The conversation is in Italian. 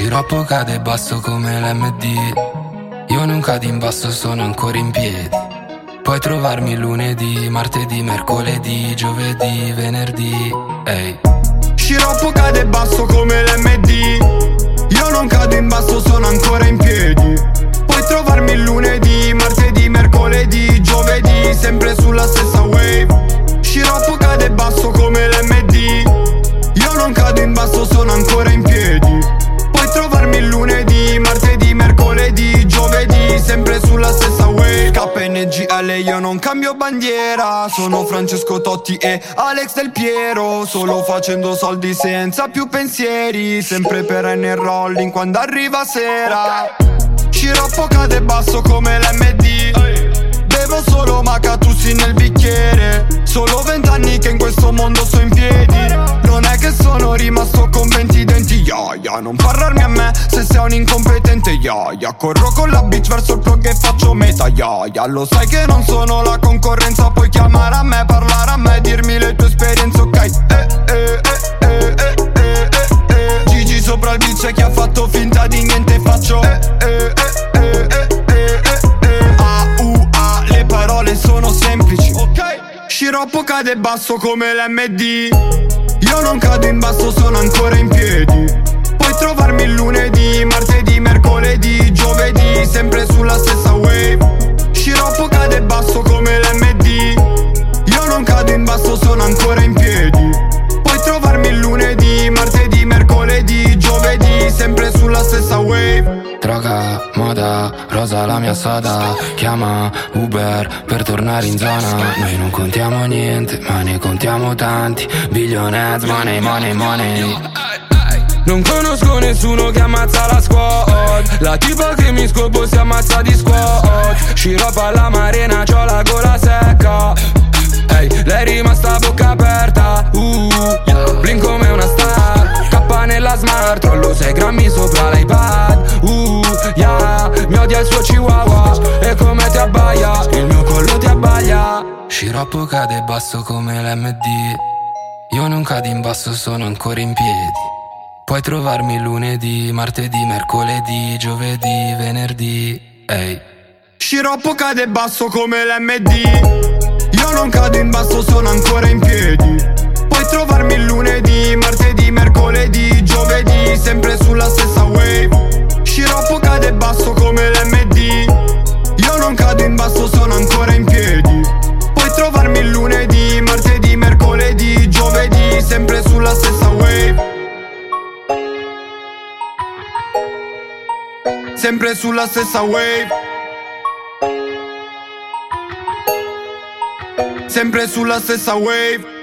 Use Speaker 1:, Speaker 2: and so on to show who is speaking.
Speaker 1: Sciroppo cade basso come l'MD. Io non cado in basso, sono ancora in piedi. Puoi trovarmi lunedì, martedì, mercoledì, giovedì, venerdì. Ehi.
Speaker 2: Sciroppo cade basso come io non cambio bandiera Sono Francesco Totti e Alex Del Piero. Solo facendo soldi senza più pensieri Sempre per N rolling quando arriva sera. Sciroppo cade basso come l'MD Bevo solo macatussi nel bicchiere. Solo vent'anni che in questo mondo sto in piedi. Non è che sono rimasto Yeah, non parlarmi a me se sei un incompetente Yeah, yeah, corro con la bitch verso il plug e faccio meta Yeah, yeah, lo sai che non sono la concorrenza Puoi chiamare a me, parlare a me Dirmi le tue esperienze, ok Eh, eh, eh, eh, eh, eh, eh, Gigi sopra il beat c'è chi ha fatto finta di niente Faccio eh, eh, eh, eh, eh, eh, eh A, U, A, le parole sono semplici Ok Sciroppo cade basso come l'MD Io non cado in basso, sono ancora in piedi trovarmi lunedì, martedì, mercoledì, giovedì Sempre sulla stessa wave Sciroppo cade basso come l'MD Io non cado in basso, sono ancora in piedi. Puoi trovarmi lunedì, martedì, mercoledì, giovedì Sempre sulla stessa wave
Speaker 1: Droga, moda, rosa la mia strada Chiama Uber per tornare in zona. Noi non contiamo niente, ma ne contiamo tanti. Billionaires, money, money, money non conosco nessuno che ammazza la squad. La tipa che mi scopo si ammazza di squad. Sciroppo alla marina, c'ho la gola secca. Ehi, hey, lei è rimasta a bocca aperta. Uh, Blink come una star. K nella smart. Rollo 6 grammi sopra l'iPad. Uh, yeah. Mi odia il suo chihuahua. E come ti abbaia? Il mio collo ti abbaglia. Sciroppo cade basso come l'MD Io non cado in basso, sono ancora in piedi Puoi trovarmi lunedì, martedì, mercoledì, giovedì, venerdì Ehi hey.
Speaker 2: Sciroppo cade basso come l'MD Io non cado in basso, sono ancora in piedi Puoi trovarmi lunedì, Sempre sulla stessa wave. Sempre sulla stessa wave